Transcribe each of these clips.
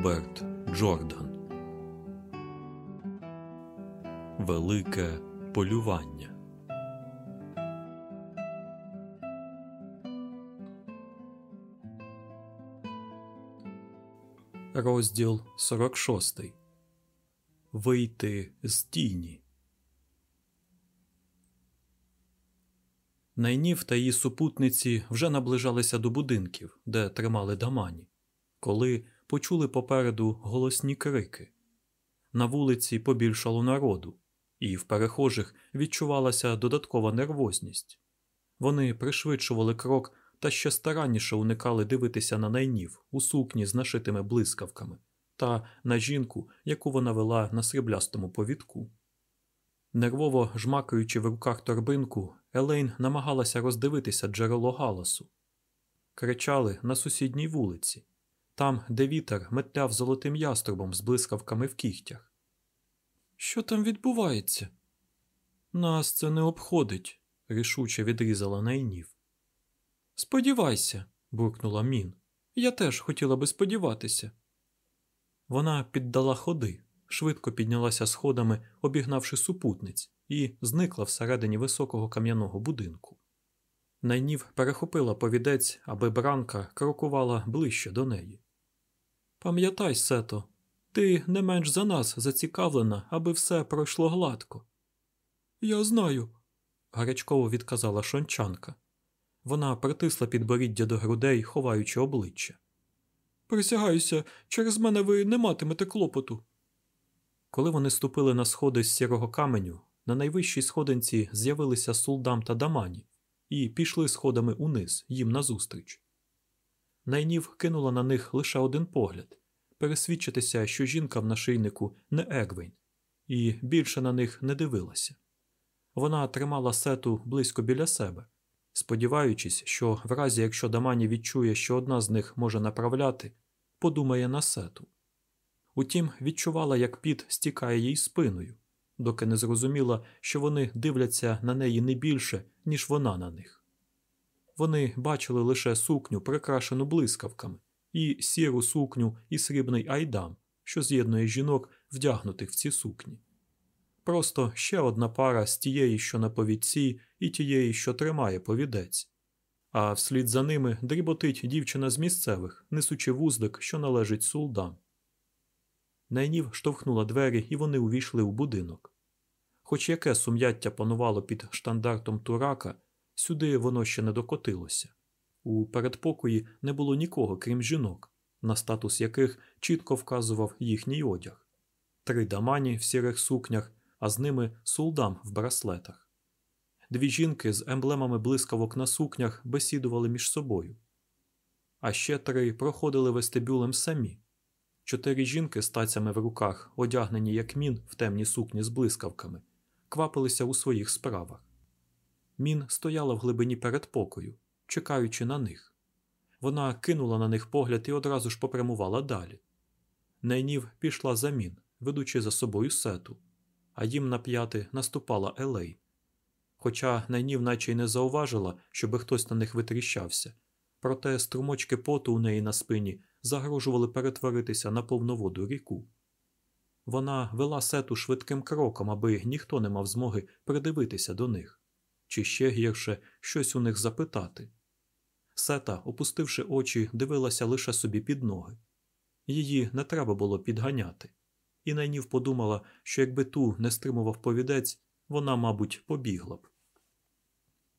Роберт Джордан Велике полювання. Розділ 46 Вийти з тіні. Найнів та її супутниці вже наближалися до будинків, де тримали дамані, коли почули попереду голосні крики. На вулиці побільшало народу, і в перехожих відчувалася додаткова нервозність. Вони пришвидшували крок та ще старанніше уникали дивитися на найнів у сукні з нашитими блискавками та на жінку, яку вона вела на сріблястому повідку. Нервово жмакаючи в руках торбинку, Елейн намагалася роздивитися джерело галасу. Кричали на сусідній вулиці, там, де вітер метляв золотим яструбом з блискавками в кігтях. Що там відбувається? Нас це не обходить, рішуче відрізала найнів. Сподівайся, буркнула Мін. Я теж хотіла би сподіватися. Вона піддала ходи, швидко піднялася сходами, обігнавши супутниць, і зникла всередині високого кам'яного будинку. Найнів перехопила повідець, аби бранка крокувала ближче до неї. Пам'ятай, Сето, ти не менш за нас зацікавлена, аби все пройшло гладко. Я знаю, гарячково відказала шончанка. Вона притисла підборіддя до грудей, ховаючи обличчя. Присягаюся, через мене ви не матимете клопоту. Коли вони ступили на сходи з сірого каменю, на найвищій сходинці з'явилися сулдам та дамані і пішли сходами униз, їм назустріч. Найнів кинула на них лише один погляд пересвідчитися, що жінка в нашийнику не Егвейн, і більше на них не дивилася. Вона тримала сету близько біля себе, сподіваючись, що в разі якщо Дамані відчує, що одна з них може направляти, подумає на сету. Утім, відчувала, як піт стікає їй спиною, доки не зрозуміла, що вони дивляться на неї не більше, ніж вона на них. Вони бачили лише сукню, прикрашену блискавками, і сіру сукню і срібний айдам, що з'єднує жінок, вдягнутих в ці сукні. Просто ще одна пара з тієї, що на повідці, і тієї, що тримає повідець. А вслід за ними дріботить дівчина з місцевих, несучи вуздик, що належить сулдам. Найнів штовхнула двері, і вони увійшли у будинок. Хоч яке сум'яття панувало під штандартом турака, сюди воно ще не докотилося. У передпокої не було нікого, крім жінок, на статус яких чітко вказував їхній одяг три дамані в сірих сукнях, а з ними сулдам в браслетах. Дві жінки з емблемами блискавок на сукнях бесідували між собою. А ще три проходили вестибюлем самі. Чотири жінки з тацями в руках, одягнені як мін в темні сукні з блискавками, квапилися у своїх справах. Мін стояла в глибині передпокою, чекаючи на них. Вона кинула на них погляд і одразу ж попрямувала далі. Найнів пішла за мін, ведучи за собою сету, а їм на п'яти наступала Елей. Хоча найнів наче й не зауважила, щоби хтось на них витріщався, проте струмочки поту у неї на спині загрожували перетворитися на повноводу ріку. Вона вела сету швидким кроком, аби ніхто не мав змоги придивитися до них, чи ще гірше щось у них запитати. Сета, опустивши очі, дивилася лише собі під ноги. Її не треба було підганяти, і найнів подумала, що якби ту не стримував повідець, вона, мабуть, побігла б.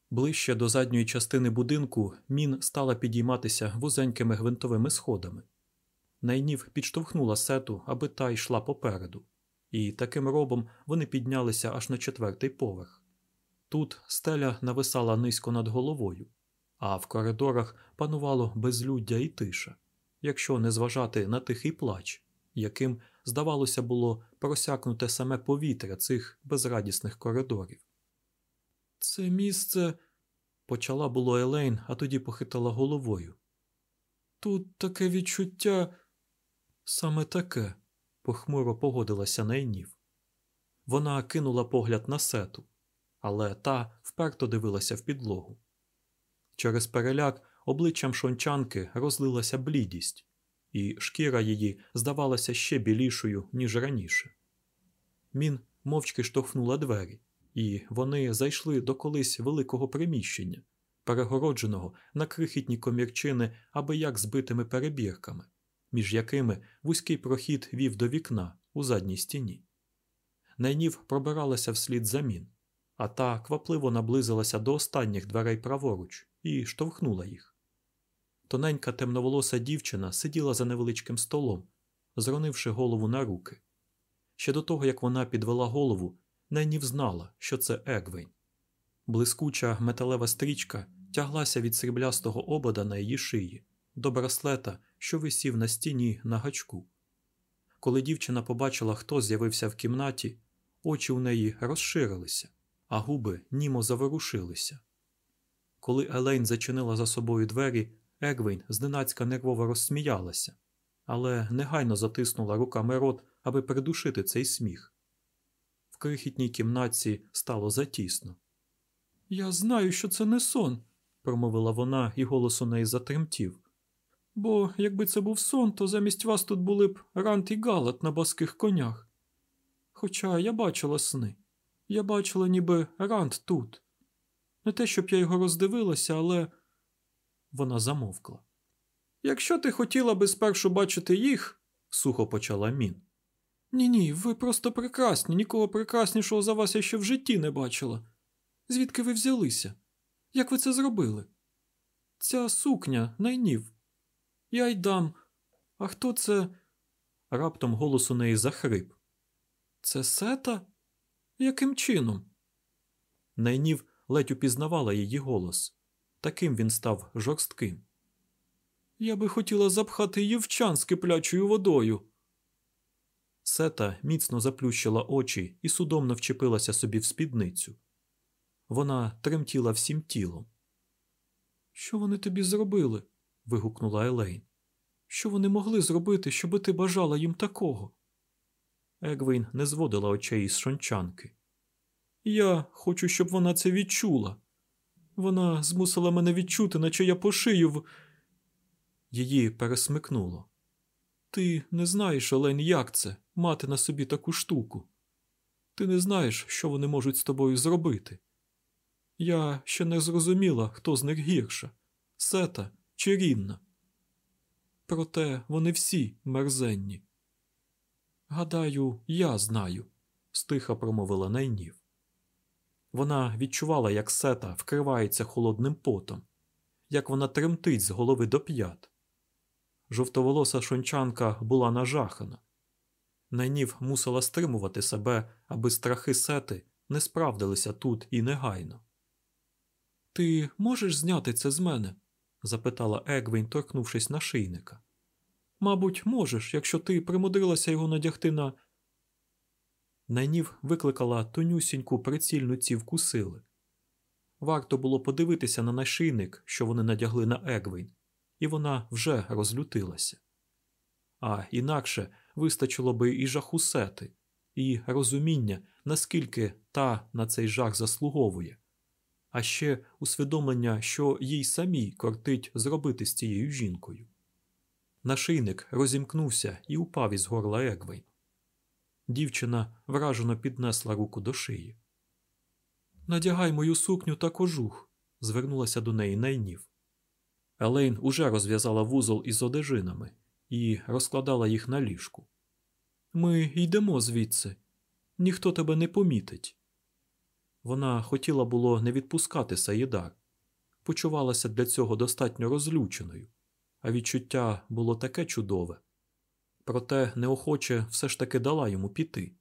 Ближче до задньої частини будинку мін стала підійматися вузенькими гвинтовими сходами. Найнів підштовхнула сету, аби та йшла попереду, і таким робом вони піднялися аж на четвертий поверх. Тут стеля нависала низько над головою, а в коридорах панувало безлюддя і тиша, якщо не зважати на тихий плач, яким, здавалося, було просякнуте саме повітря цих безрадісних коридорів. Це місце, почала було Елейн, а тоді похитала головою. Тут таке відчуття, саме таке, похмуро погодилася Найнів. Вона кинула погляд на сету, але та вперто дивилася в підлогу. Через переляк обличчям шончанки розлилася блідість, і шкіра її здавалася ще білішою, ніж раніше. Мін мовчки штовхнула двері, і вони зайшли до колись великого приміщення, перегородженого на крихітні комірчини аби як збитими перебірками, між якими вузький прохід вів до вікна у задній стіні. Найнів пробиралася вслід замін, а та квапливо наблизилася до останніх дверей праворуч і штовхнула їх. Тоненька темноволоса дівчина сиділа за невеличким столом, зронивши голову на руки. Ще до того, як вона підвела голову, Найнів знала, що це Егвейн. Блискуча металева стрічка тяглася від сріблястого обода на її шиї до браслета, що висів на стіні на гачку. Коли дівчина побачила, хто з'явився в кімнаті, очі у неї розширилися, а губи німо заворушилися. Коли Елейн зачинила за собою двері, Егвейн зненацька нервово розсміялася, але негайно затиснула руками рот, аби придушити цей сміх. В крихітній кімнатці стало затісно. Я знаю, що це не сон, промовила вона, і голос у неї затремтів. Бо якби це був сон, то замість вас тут були б Рант і Галат на баских конях. Хоча я бачила сни. Я бачила, ніби Рант тут. Не те, щоб я його роздивилася, але вона замовкла. Якщо ти хотіла би спершу бачити їх, сухо почала мін. Ні, ні, ви просто прекрасні, нікого прекраснішого за вас я ще в житті не бачила. Звідки ви взялися? Як ви це зробили? Ця сукня найнів. Я й дам. А хто це? Раптом голос у неї захрип. Це сета? Яким чином? Найнів ледь упізнавала її голос. Таким він став жорстким. Я би хотіла запхати її в чан з киплячою водою. Сета міцно заплющила очі і судомно вчепилася собі в спідницю. Вона тремтіла всім тілом. Що вони тобі зробили? вигукнула Елейн. Що вони могли зробити, щоби ти бажала їм такого? Егвейн не зводила очей із шончанки. Я хочу, щоб вона це відчула. Вона змусила мене відчути, наче я пошию в. Її пересмикнуло. Ти не знаєш, Олень, як це мати на собі таку штуку. Ти не знаєш, що вони можуть з тобою зробити. Я ще не зрозуміла, хто з них гірша сета чи рінна. Проте вони всі мерзенні. Гадаю, я знаю, стиха промовила найнів. Вона відчувала, як сета вкривається холодним потом, як вона тремтить з голови до п'ят. Жовтоволоса шончанка була нажахана. Найнів мусила стримувати себе, аби страхи сети не справдилися тут і негайно. Ти можеш зняти це з мене? запитала Егвін, торкнувшись на шийника. Мабуть, можеш, якщо ти примудрилася його надягти на. Найнів викликала тонюсіньку прицільну цівку сили. Варто було подивитися на нашийник, що вони надягли на Егвін, і вона вже розлютилася. А інакше вистачило би і жаху сети, і розуміння, наскільки та на цей жах заслуговує, а ще усвідомлення, що їй самій кортить зробити з цією жінкою. Нашийник розімкнувся і упав із горла Егвейн. Дівчина вражено піднесла руку до шиї. Надягай мою сукню та кожух, звернулася до неї найнів. Елейн уже розв'язала вузол із одежинами і розкладала їх на ліжку. Ми йдемо звідси, ніхто тебе не помітить. Вона хотіла було не відпускати Саїдар, почувалася для цього достатньо розлюченою, а відчуття було таке чудове. Проте неохоче все ж таки дала йому піти.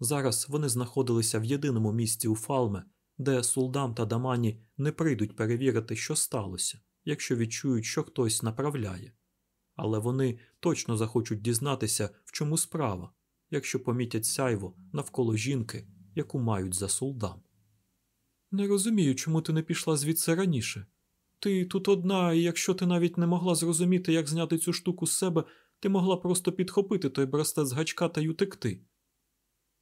Зараз вони знаходилися в єдиному місці у Фалме, де Сулдам та Дамані не прийдуть перевірити, що сталося, якщо відчують, що хтось направляє. Але вони точно захочуть дізнатися, в чому справа, якщо помітять сяйво навколо жінки, яку мають за Сулдам. Не розумію, чому ти не пішла звідси раніше. Ти тут одна, і якщо ти навіть не могла зрозуміти, як зняти цю штуку з себе, ти могла просто підхопити той браслет з гачка та й утекти.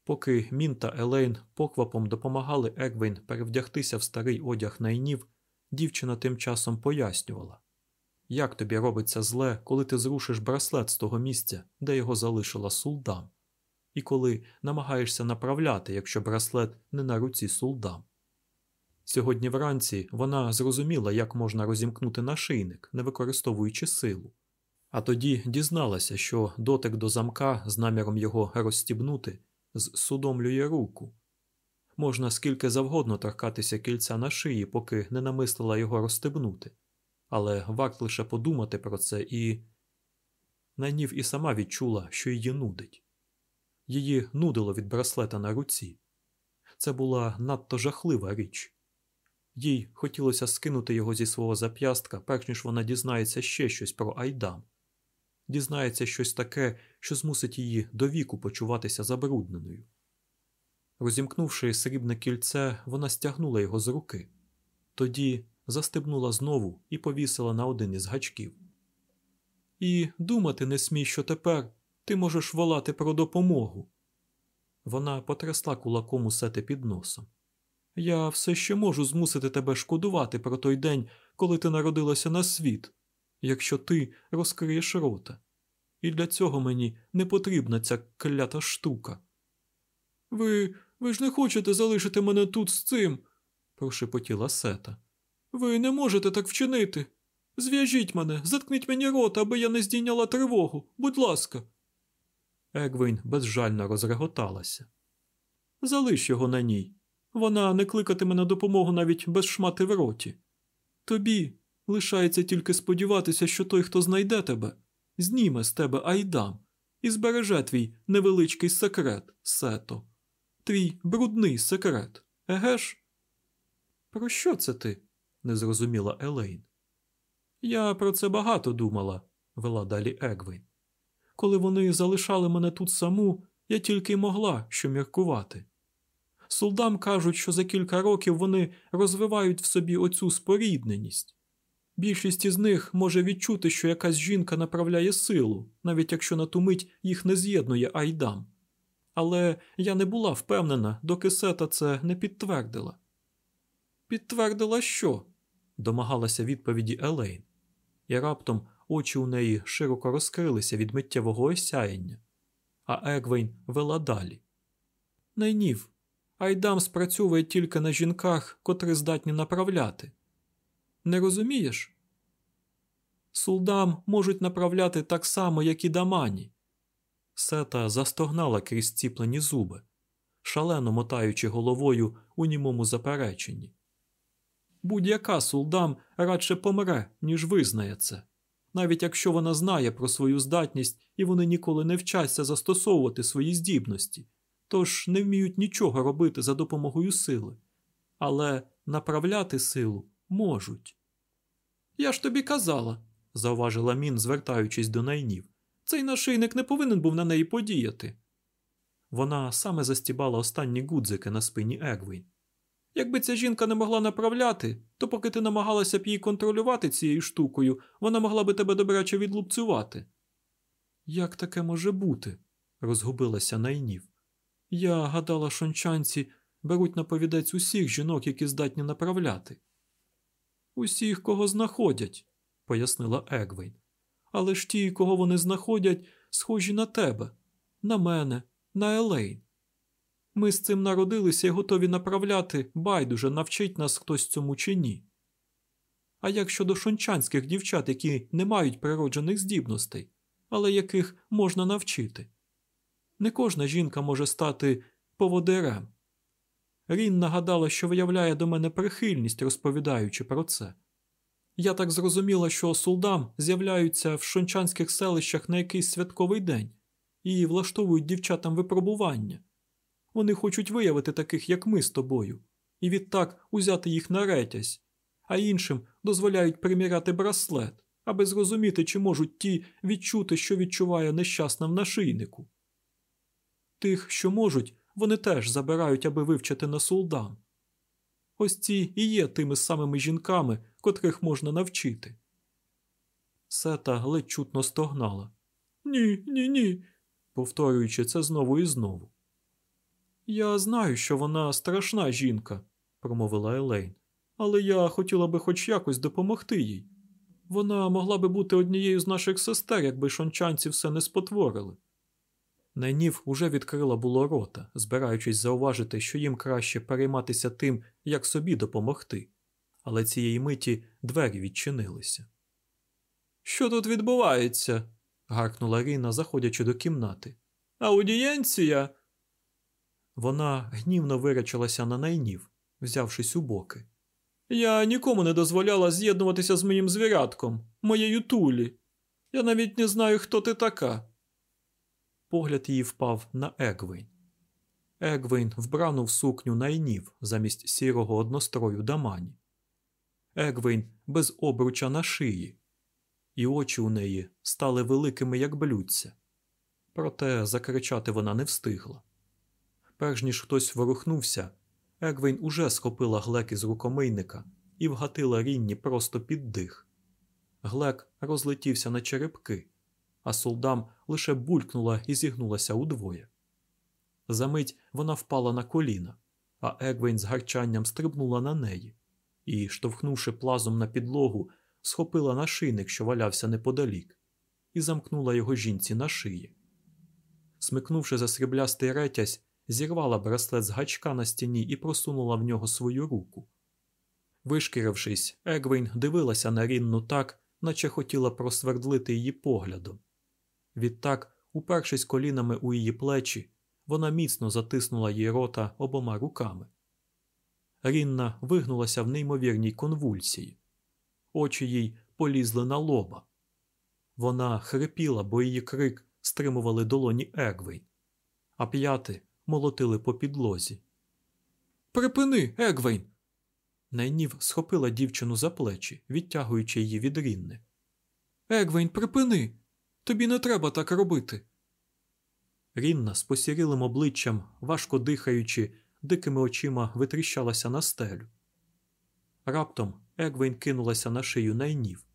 Поки Мін та Елейн поквапом допомагали Егвейн перевдягтися в старий одяг найнів, дівчина тим часом пояснювала як тобі робиться зле, коли ти зрушиш браслет з того місця, де його залишила сулдам, і коли намагаєшся направляти, якщо браслет не на руці сулдам. Сьогодні вранці вона зрозуміла, як можна розімкнути нашийник, не використовуючи силу, а тоді дізналася, що дотик до замка з наміром його розстібнути зсудомлює руку. Можна скільки завгодно торкатися кільця на шиї, поки не намислила його розстебнути, але варт лише подумати про це і. Найнів і сама відчула, що її нудить. Її нудило від браслета на руці. Це була надто жахлива річ. Їй хотілося скинути його зі свого зап'ястка, перш ніж вона дізнається ще щось про Айдам, дізнається щось таке, що змусить її до віку почуватися забрудненою. Розімкнувши срібне кільце, вона стягнула його з руки, тоді застебнула знову і повісила на один із гачків. І думати не смій, що тепер ти можеш волати про допомогу. Вона потрясла кулаком у сете під носом. Я все ще можу змусити тебе шкодувати про той день, коли ти народилася на світ, якщо ти розкриєш рота. І для цього мені не потрібна ця клята штука. Ви ви ж не хочете залишити мене тут з цим, прошепотіла сета. Ви не можете так вчинити. Зв'яжіть мене, заткніть мені рота, аби я не здійняла тривогу, будь ласка. Егвін безжально розреготалася. Залиш його на ній. Вона не кликатиме на допомогу навіть без шмати в роті. Тобі лишається тільки сподіватися, що той, хто знайде тебе, зніме з тебе айдам і збереже твій невеличкий секрет, сето, твій брудний секрет, еге ж? Про що це ти? не зрозуміла Елейн. Я про це багато думала, вела далі Егвін. Коли вони залишали мене тут саму, я тільки й могла що міркувати. Солдам кажуть, що за кілька років вони розвивають в собі оцю спорідненість. Більшість із них може відчути, що якась жінка направляє силу, навіть якщо на ту мить їх не з'єднує айдам. Але я не була впевнена, доки сета це не підтвердила. Підтвердила що? домагалася відповіді Елейн, і раптом очі у неї широко розкрилися від миттєвого осяяння, а Егвейн вела далі. Найнів, Айдам спрацьовує тільки на жінках, котрі здатні направляти. Не розумієш? Сулдам можуть направляти так само, як і дамані. Сета застогнала крізь ціплені зуби, шалено мотаючи головою у німому запереченні. Будь-яка сулдам радше помре, ніж визнає це, навіть якщо вона знає про свою здатність і вони ніколи не вчаться застосовувати свої здібності, тож не вміють нічого робити за допомогою сили, але направляти силу можуть. Я ж тобі казала, зауважила мін, звертаючись до найнів. Цей нашийник не повинен був на неї подіяти. Вона саме застібала останні гудзики на спині Егвін. Якби ця жінка не могла направляти, то поки ти намагалася б її контролювати цією штукою, вона могла би тебе добряче відлупцювати. Як таке може бути? розгубилася найнів. Я гадала, шончанці беруть на повідець усіх жінок, які здатні направляти. Усіх, кого знаходять, пояснила Егвейн. Але ж ті, кого вони знаходять, схожі на тебе, на мене, на Елейн. Ми з цим народилися і готові направляти, байдуже навчить нас хтось цьому чи ні. А як щодо шончанських дівчат, які не мають природжених здібностей, але яких можна навчити? Не кожна жінка може стати поводирем. Рін нагадала, що виявляє до мене прихильність, розповідаючи про це. Я так зрозуміла, що сулдам з'являються в шончанських селищах на якийсь святковий день і влаштовують дівчатам випробування. Вони хочуть виявити таких, як ми з тобою, і відтак узяти їх на ретязь, а іншим дозволяють приміряти браслет, аби зрозуміти, чи можуть ті відчути, що відчуває нещасна в нашийнику. Тих, що можуть, вони теж забирають, аби вивчити на сулдам. Ось ці і є тими самими жінками, котрих можна навчити. Сета ледь чутно стогнала. Ні, ні, ні, повторюючи це знову і знову. Я знаю, що вона страшна жінка, промовила Елейн, але я хотіла би хоч якось допомогти їй. Вона могла би бути однією з наших сестер, якби шончанці все не спотворили. Найнів уже відкрила було рота, збираючись зауважити, що їм краще перейматися тим, як собі допомогти, але цієї миті двері відчинилися. Що тут відбувається? гаркнула Ріна, заходячи до кімнати. Аудієнція. Вона гнівно вирячилася на найнів, взявшись у боки. Я нікому не дозволяла з'єднуватися з моїм звірятком, моєю тулі. Я навіть не знаю, хто ти така. Погляд її впав на Егвейн. Егвейн в сукні Найнів замість сірого однострою дамані. Егвейн без обруча на шиї, і очі у неї стали великими, як блюдця. Проте закричати вона не встигла. Перш ніж хтось ворухнувся, Егвейн уже схопила глек із рукомийника і вгатила рінні просто під дих. Глек розлетівся на черепки, а солдам лише булькнула і зігнулася удвоє. Замить вона впала на коліна, а Егвейн з гарчанням стрибнула на неї і, штовхнувши плазом на підлогу, схопила нашийник, що валявся неподалік, і замкнула його жінці на шиї. Смикнувши за сріблястий ретязь, зірвала браслет з гачка на стіні і просунула в нього свою руку. Вишкірившись, Егвейн дивилася на Рінну так, наче хотіла просвердлити її поглядом. Відтак, упершись колінами у її плечі, вона міцно затиснула їй рота обома руками. Рінна вигнулася в неймовірній конвульсії, очі їй полізли на лоба. Вона хрипіла, бо її крик стримували долоні Егвейн, а п'яти молотили по підлозі. Припини, Егвейн! Найнів схопила дівчину за плечі, відтягуючи її від Рінни. Егвейн, припини! Тобі не треба так робити. Рінна з посірілим обличчям, важко дихаючи, дикими очима витріщалася на стелю. Раптом Егвейн кинулася на шию найнів,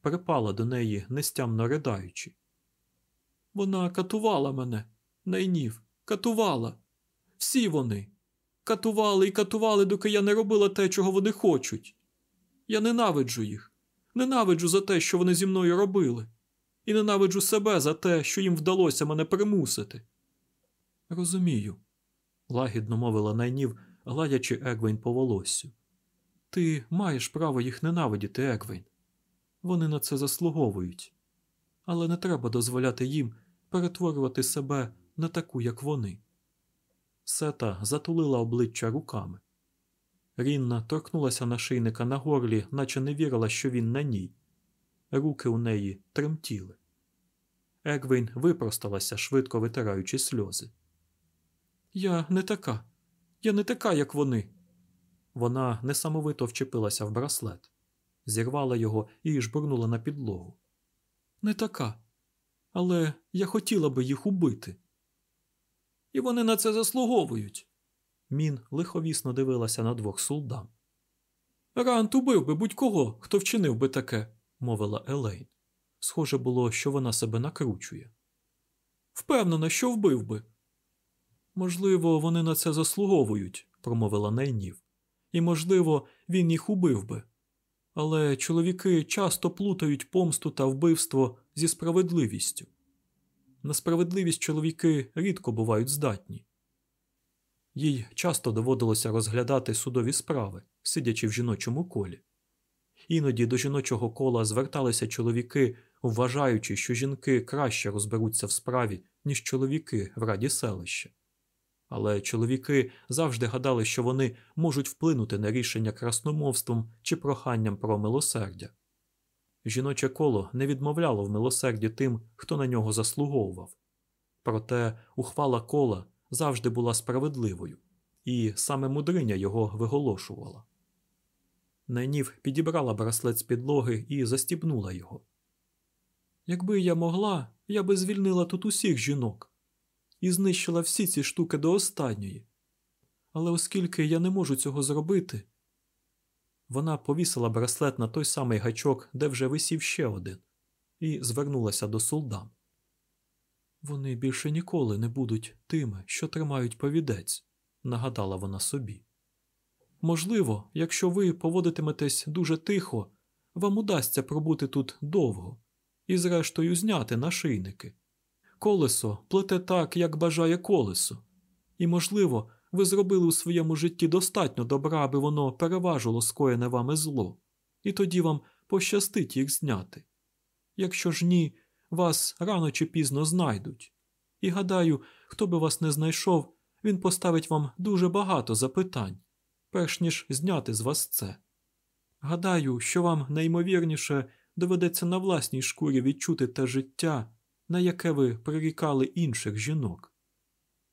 припала до неї, нестямно ридаючи. Вона катувала мене, найнів, катувала. Всі вони. Катували і катували, доки я не робила те, чого вони хочуть. Я ненавиджу їх, ненавиджу за те, що вони зі мною робили, і ненавиджу себе за те, що їм вдалося мене примусити. Розумію, лагідно мовила найнів, гладячи Егвейн по волоссю. Ти маєш право їх ненавидіти, Егвейн. Вони на це заслуговують. Але не треба дозволяти їм перетворювати себе на таку, як вони. Сета затулила обличчя руками. Рінна торкнулася нашийника на горлі, наче не вірила, що він на ній. Руки у неї тремтіли. Егвейн випросталася, швидко витираючи сльози. Я не така. Я не така, як вони. Вона несамовито вчепилася в браслет, зірвала його і жбурнула на підлогу. Не така. Але я хотіла би їх убити. І вони на це заслуговують. Мін лиховісно дивилася на двох солдам. Рант убив би будь-кого, хто вчинив би таке, мовила Елейн. Схоже було, що вона себе накручує. Впевнена, що вбив би. Можливо, вони на це заслуговують, промовила Найнів. І, можливо, він їх убив би. Але чоловіки часто плутають помсту та вбивство зі справедливістю. На справедливість чоловіки рідко бувають здатні. Їй часто доводилося розглядати судові справи, сидячи в жіночому колі. Іноді до жіночого кола зверталися чоловіки, вважаючи, що жінки краще розберуться в справі, ніж чоловіки в раді селища. Але чоловіки завжди гадали, що вони можуть вплинути на рішення красномовством чи проханням про милосердя. Жіноче коло не відмовляло в милосерді тим, хто на нього заслуговував. Проте ухвала кола завжди була справедливою, і саме мудриня його виголошувала. Найнів підібрала браслет з підлоги і застібнула його. Якби я могла, я би звільнила тут усіх жінок і знищила всі ці штуки до останньої. Але оскільки я не можу цього зробити, вона повісила браслет на той самий гачок, де вже висів ще один, і звернулася до солдам. Вони більше ніколи не будуть тими, що тримають повідець, нагадала вона собі. Можливо, якщо ви поводитиметесь дуже тихо, вам удасться пробути тут довго і, зрештою, зняти нашийники. Колесо плете так, як бажає колесо, і, можливо, ви зробили у своєму житті достатньо добра, аби воно переважило скоєне вами зло, і тоді вам пощастить їх зняти. Якщо ж ні, вас рано чи пізно знайдуть. І гадаю, хто би вас не знайшов, він поставить вам дуже багато запитань, перш ніж зняти з вас це. Гадаю, що вам найімовірніше доведеться на власній шкурі відчути те життя, на яке ви прирікали інших жінок.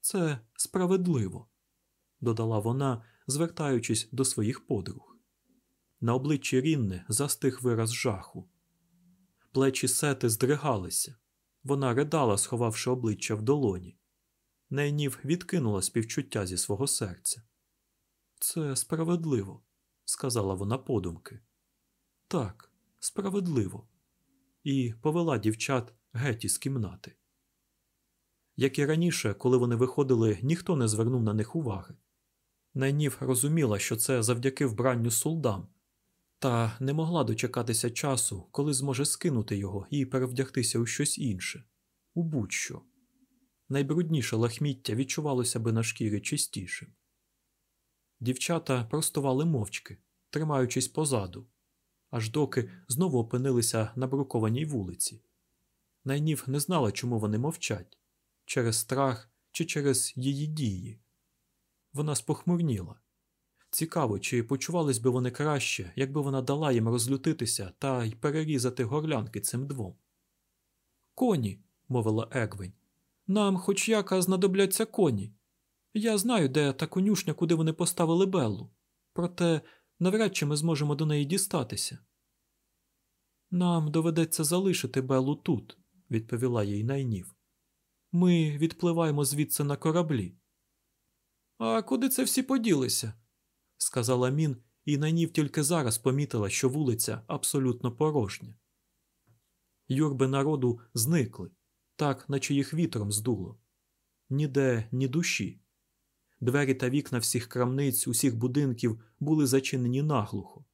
Це справедливо, додала вона, звертаючись до своїх подруг. На обличчі Рінни застиг вираз жаху. Плечі сети здригалися. Вона ридала, сховавши обличчя в долоні. Найнів відкинула співчуття зі свого серця. Це справедливо, сказала вона подумки. Так, справедливо. І повела дівчат геть із кімнати. Як і раніше, коли вони виходили, ніхто не звернув на них уваги. Найнів розуміла, що це завдяки вбранню солдам, та не могла дочекатися часу, коли зможе скинути його і перевдягтися у щось інше, у будь-що. Найбрудніше лахміття відчувалося би на шкірі чистішим. Дівчата простували мовчки, тримаючись позаду, аж доки знову опинилися на брукованій вулиці. Найнів не знала, чому вони мовчать через страх чи через її дії. Вона спохмурніла. Цікаво, чи почувались би вони краще, якби вона дала їм розлютитися та й перерізати горлянки цим двом. Коні, мовила Егвень, нам хоч яка знадобляться коні. Я знаю, де та конюшня, куди вони поставили Беллу, проте навряд чи ми зможемо до неї дістатися. Нам доведеться залишити Беллу тут, відповіла їй найнів. Ми відпливаємо звідси на кораблі. А куди це всі поділися? сказала мін, і найнів тільки зараз помітила, що вулиця абсолютно порожня. Юрби народу зникли, так, наче їх вітром здуло. Ніде ні душі. Двері та вікна всіх крамниць, усіх будинків були зачинені наглухо.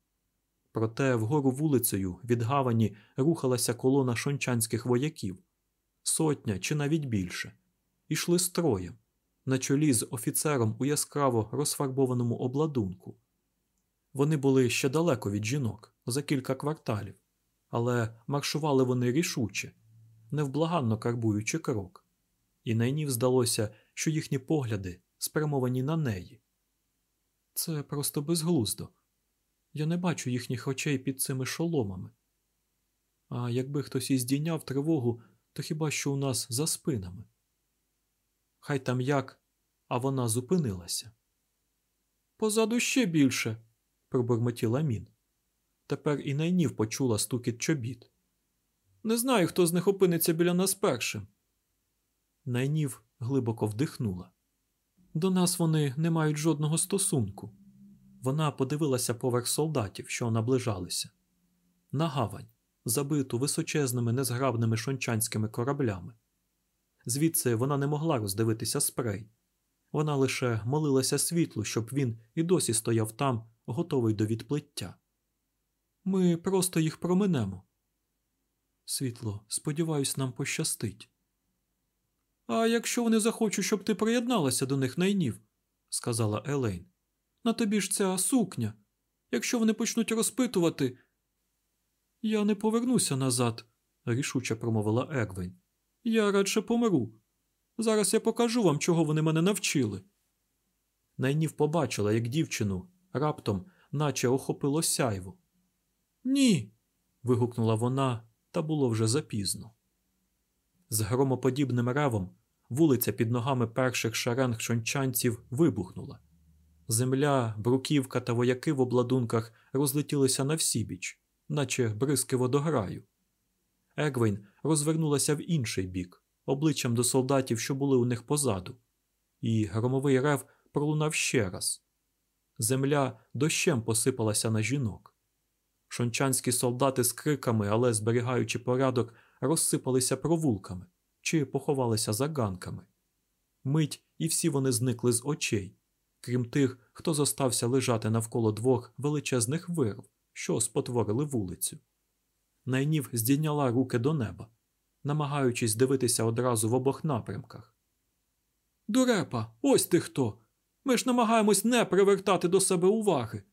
Проте вгору вулицею від гавані рухалася колона шончанських вояків, сотня чи навіть більше, ішли строєм, на чолі з офіцером у яскраво розфарбованому обладунку. Вони були ще далеко від жінок, за кілька кварталів, але маршували вони рішуче, невблаганно карбуючи крок, і найнів здалося, що їхні погляди спрямовані на неї. Це просто безглуздо. Я не бачу їхніх очей під цими шоломами. А якби хтось і здійняв тривогу, то хіба що у нас за спинами? Хай там як, а вона зупинилася. Позаду ще більше, пробурмотіла мін. Тепер і найнів почула стукіт чобіт. Не знаю, хто з них опиниться біля нас першим. Найнів глибоко вдихнула. До нас вони не мають жодного стосунку. Вона подивилася поверх солдатів, що наближалися, на гавань, забиту височезними незграбними шончанськими кораблями. Звідси вона не могла роздивитися спрей. Вона лише молилася світлу, щоб він і досі стояв там, готовий до відплиття. Ми просто їх проминемо. Світло, сподіваюсь, нам пощастить. А якщо вони захочуть, щоб ти приєдналася до них найнів, сказала Елейн. На тобі ж ця сукня. Якщо вони почнуть розпитувати. Я не повернуся назад, рішуче промовила Егвень. Я радше помру. Зараз я покажу вам, чого вони мене навчили. Найнів побачила, як дівчину раптом, наче охопило сяйво. Ні. вигукнула вона, та було вже запізно. З громоподібним ревом вулиця під ногами перших шеренг шончанців вибухнула. Земля, бруківка та вояки в обладунках розлетілися на всібіч, наче бризки водограю. Егвейн розвернулася в інший бік, обличчям до солдатів, що були у них позаду, і громовий рев пролунав ще раз. Земля дощем посипалася на жінок. Шончанські солдати з криками, але зберігаючи порядок, розсипалися провулками чи поховалися за ганками. Мить і всі вони зникли з очей, крім тих, хто зостався лежати навколо двох величезних вирв, що спотворили вулицю. Найнів здійняла руки до неба, намагаючись дивитися одразу в обох напрямках. Дурепа, ось ти хто. Ми ж намагаємось не привертати до себе уваги.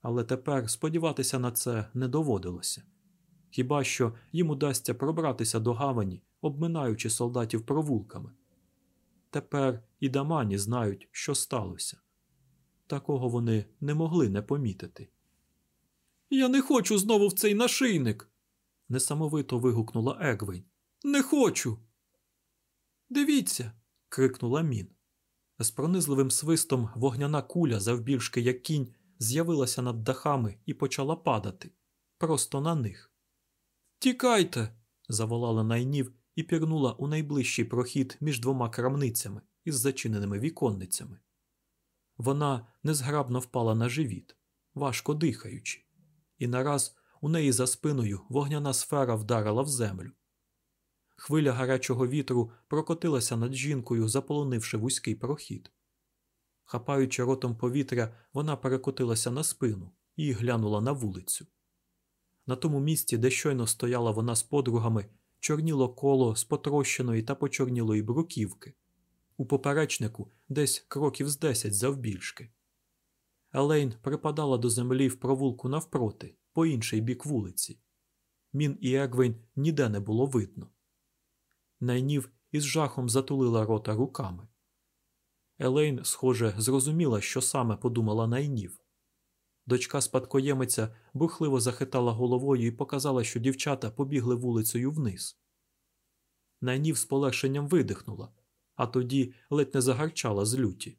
Але тепер сподіватися на це не доводилося. Хіба що їм удасться пробратися до гавані, обминаючи солдатів провулками. Тепер і дамані знають, що сталося. Такого вони не могли не помітити. Я не хочу знову в цей нашийник. несамовито вигукнула Егвейн. Не хочу. Дивіться. крикнула Мін. З пронизливим свистом вогняна куля, завбільшки як кінь, з'явилася над дахами і почала падати просто на них. Тікайте. заволала найнів і пірнула у найближчий прохід між двома крамницями із зачиненими віконницями. Вона незграбно впала на живіт, важко дихаючи, і нараз у неї за спиною вогняна сфера вдарила в землю. Хвиля гарячого вітру прокотилася над жінкою, заполонивши вузький прохід. Хапаючи ротом повітря, вона перекотилася на спину і глянула на вулицю. На тому місці, де щойно стояла вона з подругами, чорніло коло з потрощеної та почорнілої бруківки, у поперечнику десь кроків з десять завбільшки. Елейн припадала до землі в провулку навпроти, по інший бік вулиці. Мін і Егвейн ніде не було видно. Найнів із жахом затулила рота руками. Елейн, схоже, зрозуміла, що саме подумала найнів. Дочка спадкоємиця бурхливо захитала головою і показала, що дівчата побігли вулицею вниз. Найнів з полегшенням видихнула, а тоді ледь не загарчала з люті.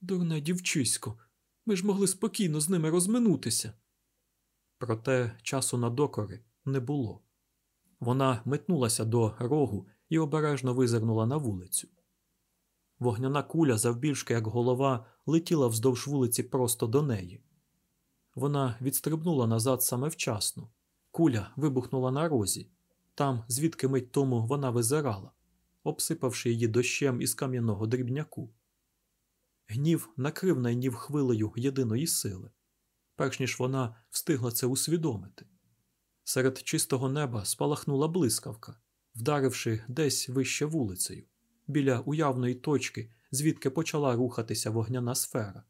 Дурне дівчисько, ми ж могли спокійно з ними розминутися. Проте часу на докори не було. Вона метнулася до рогу і обережно визирнула на вулицю. Вогняна куля, завбільшки як голова, летіла вздовж вулиці просто до неї. Вона відстрибнула назад саме вчасно. Куля вибухнула на розі, там, звідки мить тому вона визирала, обсипавши її дощем із кам'яного дрібняку. Гнів накрив найнів хвилею єдиної сили, перш ніж вона встигла це усвідомити. Серед чистого неба спалахнула блискавка, вдаривши десь вище вулицею, біля уявної точки, звідки почала рухатися вогняна сфера.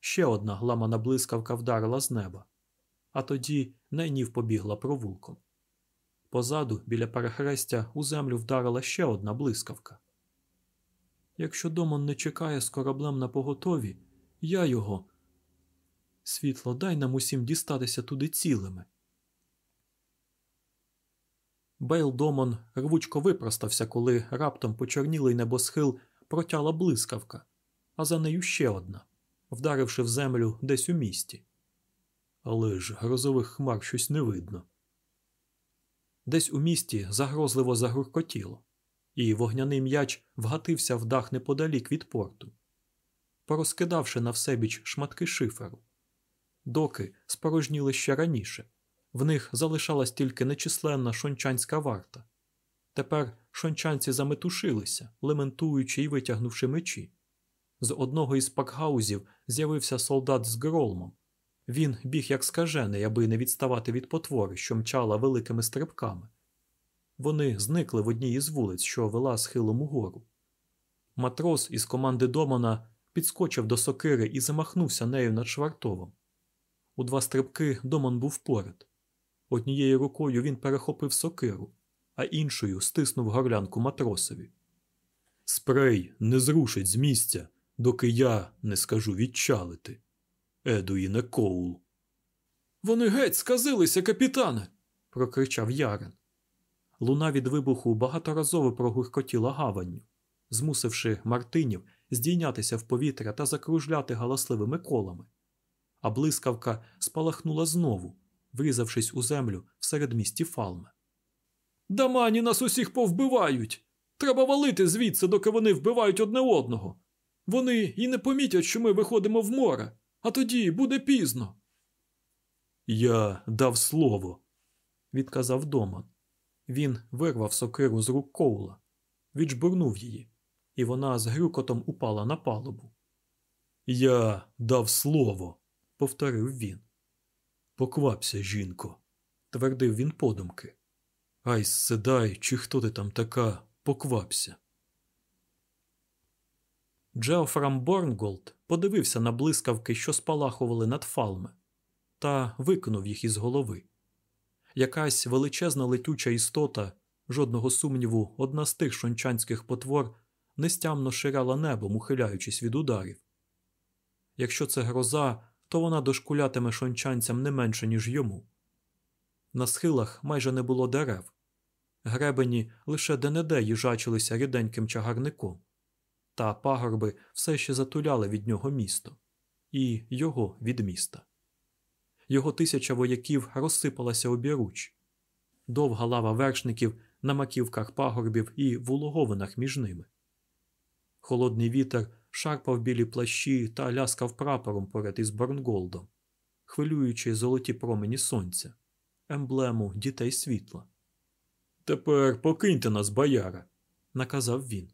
Ще одна гламана блискавка вдарила з неба, а тоді найнів побігла провулком. Позаду, біля перехрестя, у землю вдарила ще одна блискавка. Якщо Домон не чекає з кораблем на поготові, я його. Світло, дай нам усім дістатися туди цілими. Бейл Домон рвучко випростався, коли раптом почорнілий небосхил протяла блискавка, а за нею ще одна, вдаривши в землю десь у місті. Але ж грозових хмар щось не видно. Десь у місті загрозливо загуркотіло, і вогняний м'яч вгатився в дах неподалік від порту, порозкидавши на всебіч шматки шиферу. Доки спорожніли ще раніше. В них залишалась тільки нечисленна шончанська варта. Тепер шончанці заметушилися, лементуючи і витягнувши мечі. З одного із пакгаузів з'явився солдат з гролмом. Він біг як скажений, аби не відставати від потвори, що мчала великими стрибками. Вони зникли в одній із вулиць, що вела схилом угору. Матрос із команди Домана підскочив до сокири і замахнувся нею над швартовом. У два стрибки Доман був поряд. Однією рукою він перехопив сокиру, а іншою стиснув горлянку матросові. Спрей не зрушить з місця, доки я не скажу відчалити. Едуїне Коул. Вони геть сказилися, капітане. прокричав Ярен. Луна від вибуху багаторазово прогуркотіла гаванню, змусивши Мартинів здійнятися в повітря та закружляти галасливими колами. А блискавка спалахнула знову, врізавшись у землю в середмісті Фалме. Дамані нас усіх повбивають. Треба валити звідси, доки вони вбивають одне одного. Вони і не помітять, що ми виходимо в море, а тоді буде пізно. Я дав слово, відказав Доман. Він вирвав сокиру з рук коула, віджбурнув її, і вона з грюкотом упала на палубу. Я дав слово, повторив він. Поквапся, жінко, твердив він подумки. Ай, седай, чи хто ти там така, поквапся. Джеофрам Борнголд подивився на блискавки, що спалахували над фалми, та викинув їх із голови. Якась величезна летюча істота, жодного сумніву, одна з тих шончанських потвор, нестямно ширяла небом, ухиляючись від ударів. Якщо це гроза, то вона дошкулятиме шончанцям не менше, ніж йому. На схилах майже не було дерев. Гребені лише де-не-де їжачилися ріденьким чагарником, та пагорби все ще затуляли від нього місто і його від міста. Його тисяча вояків розсипалася обіруч. Довга лава вершників на маківках пагорбів і в улоговинах між ними. Холодний вітер шарпав білі плащі та ляскав прапором поряд із Борнголдом, хвилюючи золоті промені сонця, емблему дітей світла. Тепер покиньте нас, бояра, наказав він.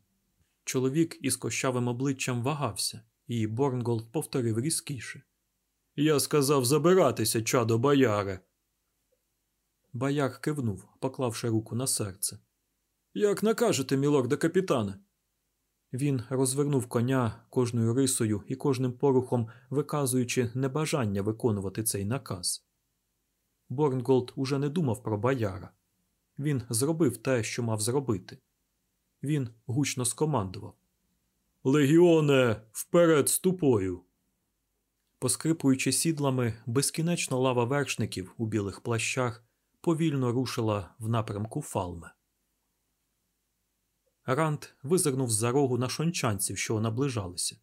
Чоловік із кощавим обличчям вагався, і Борнголд повторив різкіше. Я сказав забиратися, чадо бояре. Бояр кивнув, поклавши руку на серце. Як накажете, мілорде капітане? Він розвернув коня кожною рисою і кожним порухом виказуючи небажання виконувати цей наказ. Борнголд уже не думав про бояра. Він зробив те, що мав зробити. Він гучно скомандував Легіоне, вперед ступою. Поскрипуючи сідлами, безкінечна лава вершників у білих плащах повільно рушила в напрямку фалме. Рант визирнув з-за рогу на шончанців, що наближалися.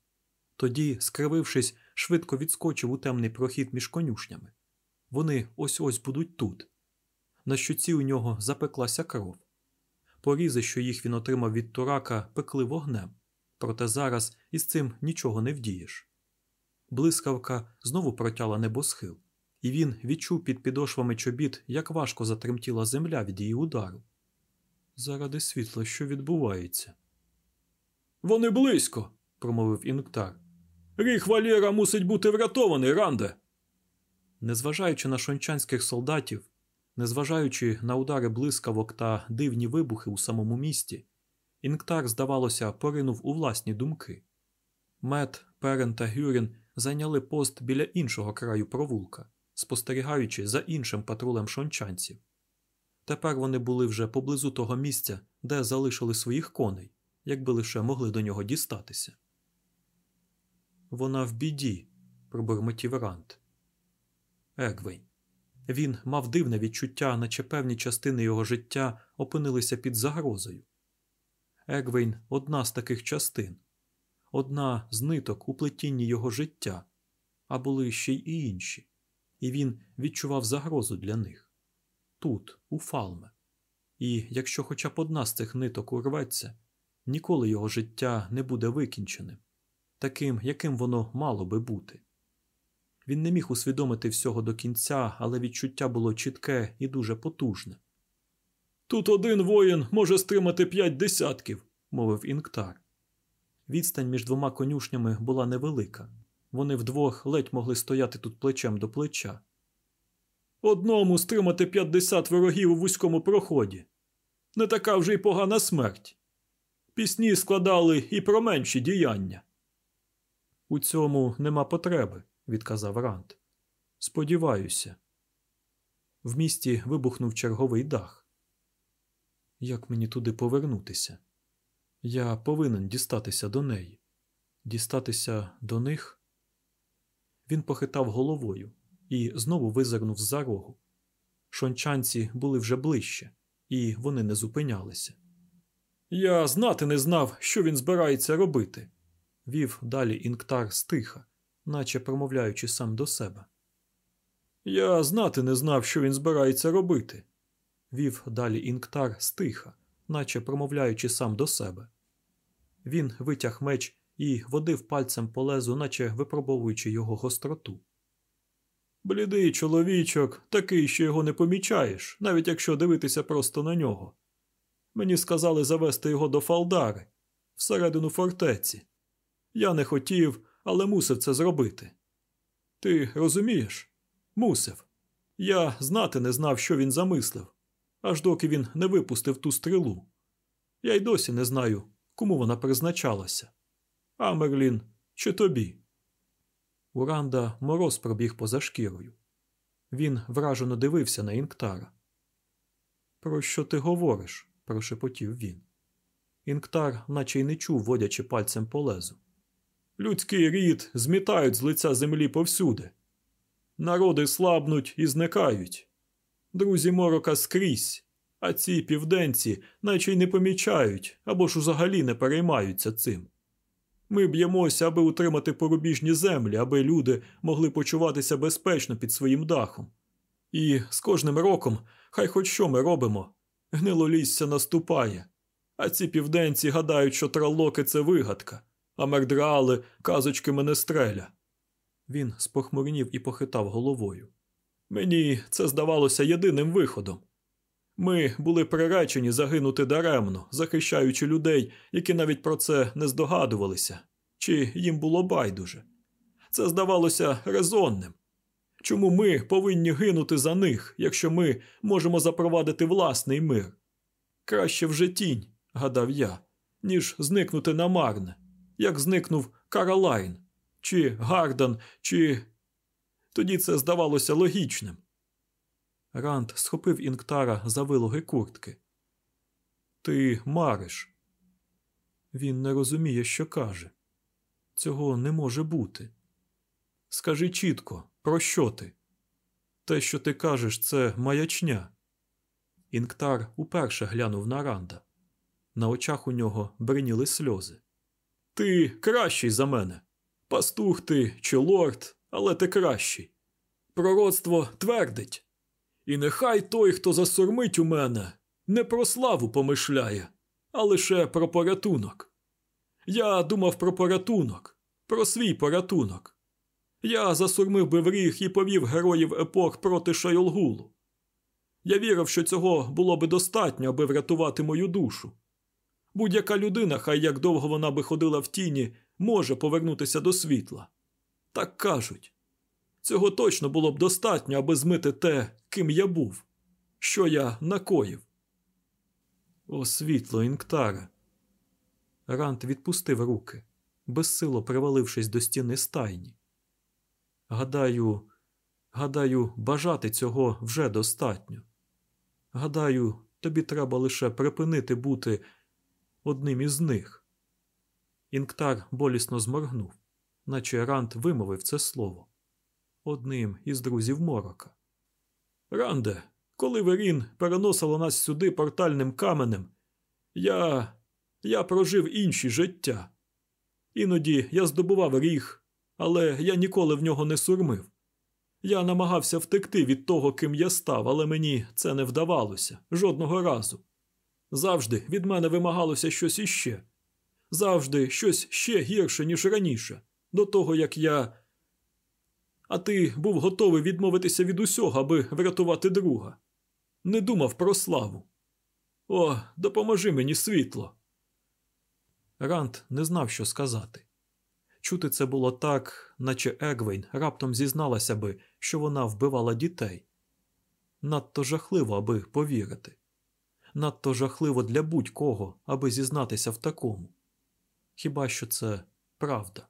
Тоді, скривившись, швидко відскочив у темний прохід між конюшнями. Вони ось ось будуть тут. На щоці у нього запеклася кров. Порізи, що їх він отримав від турака, пекли вогнем, проте зараз із цим нічого не вдієш. Блискавка знову протяла небосхил, і він відчув під підошвами чобіт, як важко затремтіла земля від її удару. Заради світла, що відбувається. Вони близько, промовив Інктар. Ріх Валєра мусить бути врятований, Ранде. Незважаючи на шончанських солдатів, незважаючи на удари блискавок та дивні вибухи у самому місті, Інктар, здавалося, поринув у власні думки. Мет, Перен та Гюрін зайняли пост біля іншого краю провулка, спостерігаючи за іншим патрулем шончанців. Тепер вони були вже поблизу того місця, де залишили своїх коней, якби лише могли до нього дістатися. Вона в біді, пробурмотів Рант. Егвейн. Він мав дивне відчуття, наче певні частини його життя опинилися під загрозою. Егвейн одна з таких частин, одна з ниток у плетінні його життя, а були ще й інші, і він відчував загрозу для них тут, у Фалме. І якщо хоча б одна з цих ниток урветься, ніколи його життя не буде викінченим, таким, яким воно мало би бути. Він не міг усвідомити всього до кінця, але відчуття було чітке і дуже потужне. Тут один воїн може стримати п'ять десятків, мовив Інктар. Відстань між двома конюшнями була невелика. Вони вдвох ледь могли стояти тут плечем до плеча. Одному стримати п'ятдесят ворогів у вузькому проході. Не така вже й погана смерть. Пісні складали і про менші діяння. У цьому нема потреби, відказав Рант. Сподіваюся. В місті вибухнув черговий дах. Як мені туди повернутися? Я повинен дістатися до неї, дістатися до них. Він похитав головою і знову визирнув з-за рогу. Шончанці були вже ближче, і вони не зупинялися. Я знати не знав, що він збирається робити, вів далі інктар стиха, наче промовляючи сам до себе. Я знати не знав, що він збирається робити, вів далі інктар стиха, наче промовляючи сам до себе. Він витяг меч і водив пальцем по лезу, наче випробовуючи його гостроту. Блідий чоловічок, такий, що його не помічаєш, навіть якщо дивитися просто на нього. Мені сказали завести його до Фалдари, всередину фортеці. Я не хотів, але мусив це зробити. Ти розумієш? Мусив. Я знати не знав, що він замислив, аж доки він не випустив ту стрілу. Я й досі не знаю, кому вона призначалася. Амерлін чи тобі? Уранда мороз пробіг поза шкірою. Він вражено дивився на Інктара. Про що ти говориш? прошепотів він. Інктар, наче й не чув, водячи пальцем по лезу. Людський рід змітають з лиця землі повсюди. Народи слабнуть і зникають. Друзі морока скрізь, а ці південці наче й не помічають або ж взагалі не переймаються цим. Ми б'ємося, аби утримати порубіжні землі, аби люди могли почуватися безпечно під своїм дахом. І з кожним роком, хай хоч що ми робимо, гнилолісся наступає, а ці південці гадають, що тралоки це вигадка, а мердрали казочки менестреля. Він спохмурнів і похитав головою. Мені це здавалося єдиним виходом. Ми були приречені загинути даремно, захищаючи людей, які навіть про це не здогадувалися, чи їм було байдуже. Це здавалося резонним. Чому ми повинні гинути за них, якщо ми можемо запровадити власний мир? Краще вже тінь, гадав я, ніж зникнути намарне, як зникнув Каролайн, чи Гардан, чи. Тоді це здавалося логічним. Ранд схопив Інктара за вилоги куртки. Ти мариш. Він не розуміє, що каже. Цього не може бути. Скажи чітко, про що ти? Те, що ти кажеш, це маячня. Інктар уперше глянув на Ранда. На очах у нього бриніли сльози. Ти кращий за мене. Пастух ти чи лорд, але ти кращий. Пророцтво твердить. І нехай той, хто засурмить у мене, не про славу помишляє, а лише про порятунок. Я думав про порятунок, про свій порятунок. Я засурмив би в ріг і повів героїв епох проти Шайолгулу. Я вірив, що цього було би достатньо, аби врятувати мою душу. Будь-яка людина, хай як довго вона би ходила в тіні, може повернутися до світла. Так кажуть. Цього точно було б достатньо, аби змити те, ким я був, що я накоїв. О, світло, Інктаре. Рант відпустив руки, безсило привалившись до стіни стайні. Гадаю, гадаю, бажати цього вже достатньо. Гадаю, тобі треба лише припинити бути одним із них. Інктар болісно зморгнув, наче Рант вимовив це слово одним із друзів морока. Ранде, коли Верін переносила нас сюди портальним каменем, я я прожив інші життя. Іноді я здобував ріг, але я ніколи в нього не сурмив. Я намагався втекти від того, ким я став, але мені це не вдавалося жодного разу. Завжди від мене вимагалося щось іще, завжди щось ще гірше, ніж раніше, до того як я а ти був готовий відмовитися від усього, аби врятувати друга. Не думав про славу. О, допоможи мені світло. Рант не знав, що сказати. Чути це було так, наче Егвейн раптом зізналася би, що вона вбивала дітей. Надто жахливо, аби повірити. Надто жахливо для будь-кого, аби зізнатися в такому. Хіба що це правда?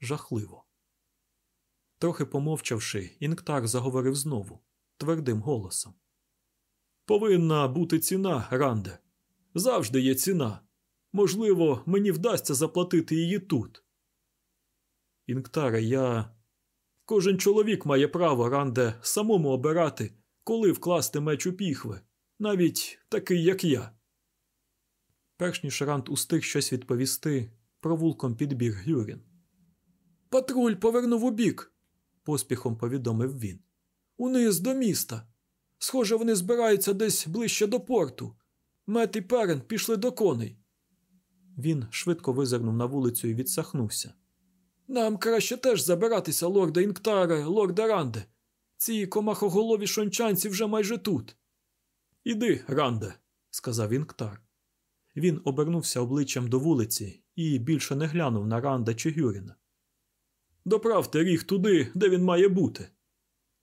Жахливо. Трохи помовчавши, Інктар заговорив знову, твердим голосом. Повинна бути ціна, Ранде. Завжди є ціна. Можливо, мені вдасться заплатити її тут. Інктаре, я. Кожен чоловік має право, Ранде, самому обирати, коли вкласти меч у піхви, навіть такий, як я. Перш ніж Ранд устиг щось відповісти, провулком підбіг Гюрін. Патруль повернув у бік поспіхом повідомив він. Униз до міста. Схоже, вони збираються десь ближче до порту. Мет і перен пішли до коней. Він швидко визирнув на вулицю і відсахнувся. Нам краще теж забиратися, лорда Інктаре, лорда Ранде. Ці комахоголові шончанці вже майже тут. Іди, Ранде, сказав Інктар. Він обернувся обличчям до вулиці і більше не глянув на Ранда чи Гюріна. Доправте ріг туди, де він має бути.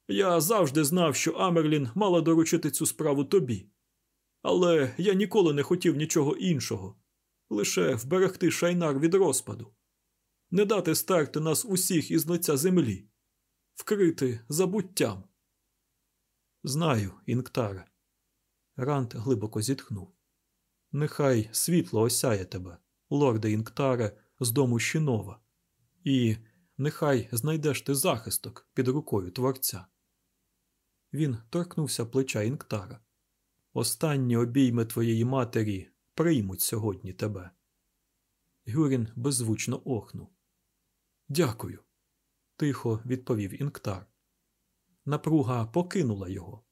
Я завжди знав, що Амерлін мала доручити цю справу тобі. Але я ніколи не хотів нічого іншого, лише вберегти шайнар від розпаду, не дати стерти нас усіх із лиця землі, вкрити забуттям. Знаю, Інктаре. Рант глибоко зітхнув. Нехай світло осяє тебе, лорде Інктаре, з дому Щінова, і нехай знайдеш ти захисток під рукою творця. Він торкнувся плеча Інктара. Останні обійми твоєї матері приймуть сьогодні тебе. Гюрін беззвучно охнув. Дякую, тихо відповів Інктар. Напруга покинула його.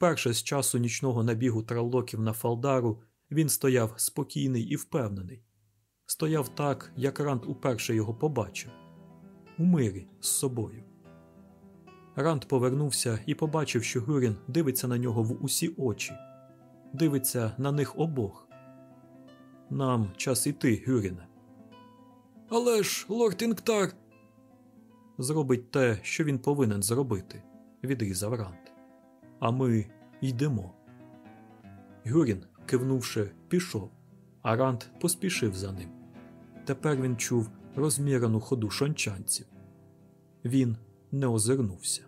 Вперше з часу нічного набігу траллоків на Фалдару він стояв спокійний і впевнений. Стояв так, як Ранд уперше його побачив у мирі з собою. Ранд повернувся і побачив, що Гюрін дивиться на нього в усі очі, дивиться на них обох. Нам час іти, Гюріне. Але ж, лорд Інктар. Зробить те, що він повинен зробити, відрізав Ранд. А ми йдемо. Гюрін, кивнувши, пішов, а Ранд поспішив за ним. Тепер він чув розмірену ходу шончанців. Він не озирнувся.